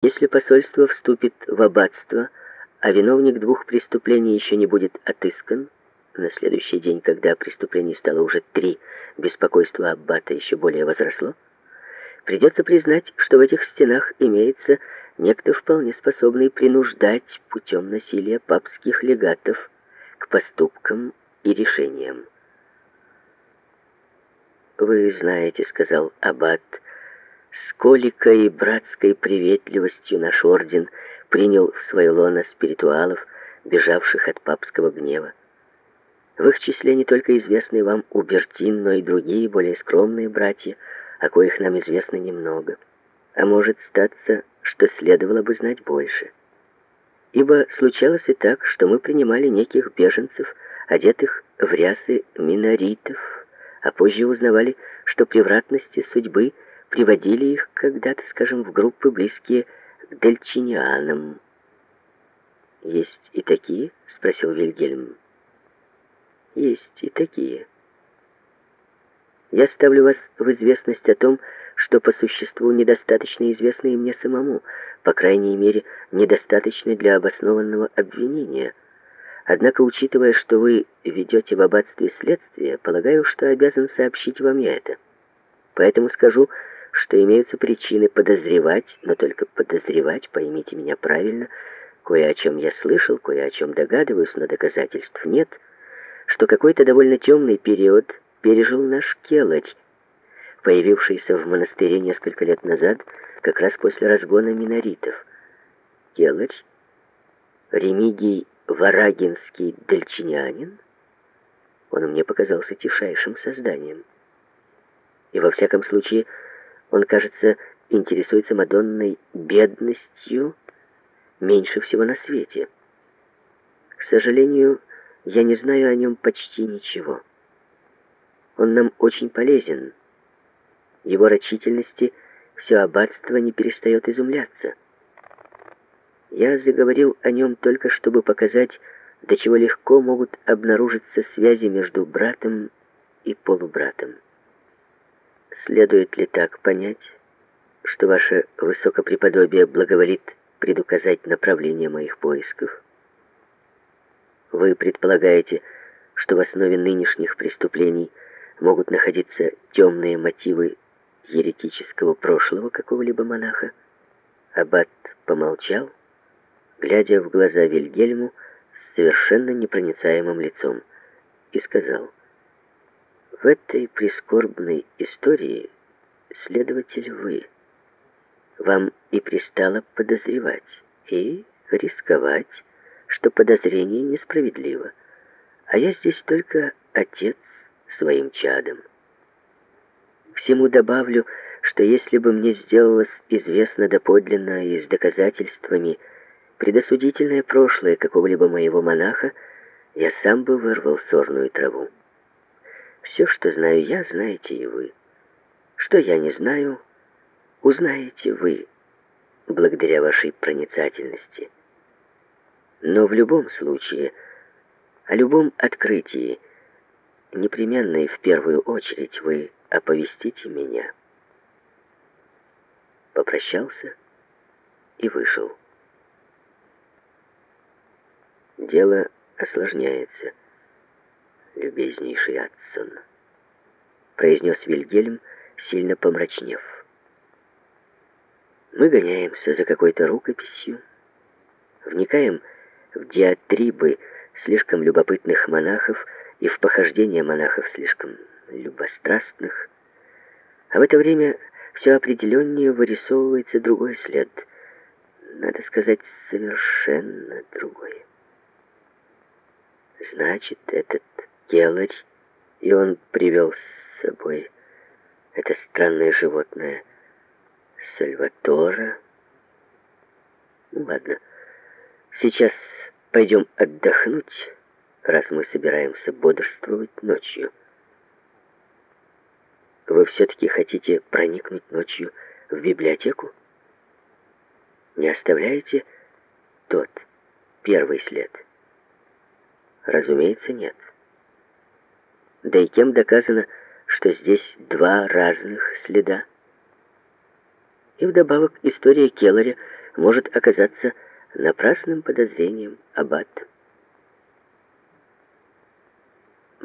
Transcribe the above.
Если посольство вступит в аббатство, а виновник двух преступлений еще не будет отыскан, на следующий день, когда преступлений стало уже три, беспокойство аббата еще более возросло, придется признать, что в этих стенах имеется некто вполне способный принуждать путем насилия папских легатов к поступкам и решениям. «Вы знаете, — сказал аббат, — с и братской приветливостью наш орден принял в свое лоно спиритуалов, бежавших от папского гнева. В их числе не только известный вам Убертин, но и другие, более скромные братья, о коих нам известно немного. А может статься, что следовало бы знать больше. Ибо случалось и так, что мы принимали неких беженцев, одетых в рясы миноритов, а позже узнавали, что превратности судьбы – приводили их когда-то, скажем, в группы, близкие к дельчинианам. «Есть и такие?» — спросил Вильгельм. «Есть и такие. Я ставлю вас в известность о том, что по существу недостаточно известны и мне самому, по крайней мере, недостаточно для обоснованного обвинения. Однако, учитывая, что вы ведете в аббатстве следствие, полагаю, что обязан сообщить вам я это. Поэтому скажу, что имеются причины подозревать, но только подозревать, поймите меня правильно, кое о чем я слышал, кое о чем догадываюсь, но доказательств нет, что какой-то довольно темный период пережил наш Келарь, появившийся в монастыре несколько лет назад, как раз после разгона миноритов. Келарь, Ремигий Варагинский дельчинянин, он мне показался тишайшим созданием. И во всяком случае, он, кажется, интересуется Мадонной бедностью меньше всего на свете. К сожалению, я не знаю о нем почти ничего. Он нам очень полезен. Его рачительности все аббатство не перестает изумляться. Я заговорил о нем только, чтобы показать, до чего легко могут обнаружиться связи между братом и полубратом. Следует ли так понять, что ваше высокопреподобие благоволит предуказать направление моих поисков? Вы предполагаете, что в основе нынешних преступлений могут находиться темные мотивы еретического прошлого какого-либо монаха? Аббат помолчал, глядя в глаза Вильгельму с совершенно непроницаемым лицом, и сказал — в этой прискорбной истории следователь вы. Вам и пристало подозревать, и рисковать, что подозрение несправедливо. А я здесь только отец своим чадом. Всему добавлю, что если бы мне сделалось известно доподлинно и с доказательствами предосудительное прошлое какого-либо моего монаха, я сам бы вырвал сорную траву. Все, что знаю я, знаете и вы. Что я не знаю, узнаете вы, благодаря вашей проницательности. Но в любом случае, о любом открытии, непременно и в первую очередь вы оповестите меня. Попрощался и вышел. Дело осложняется любезнейший Адсон», — произнес Вильгельм, сильно помрачнев. «Мы гоняемся за какой-то рукописью, вникаем в диатрибы слишком любопытных монахов и в похождения монахов слишком любострастных, а в это время все определеннее вырисовывается другой след, надо сказать, совершенно другой. Значит, этот Келарь, и он привел с собой это странное животное Сальватора. Ну, ладно, сейчас пойдем отдохнуть, раз мы собираемся бодрствовать ночью. Вы все-таки хотите проникнуть ночью в библиотеку? Не оставляете тот, первый след? Разумеется, нет. Да и кем доказано, что здесь два разных следа? И вдобавок история Келларя может оказаться напрасным подозрением, Аббат.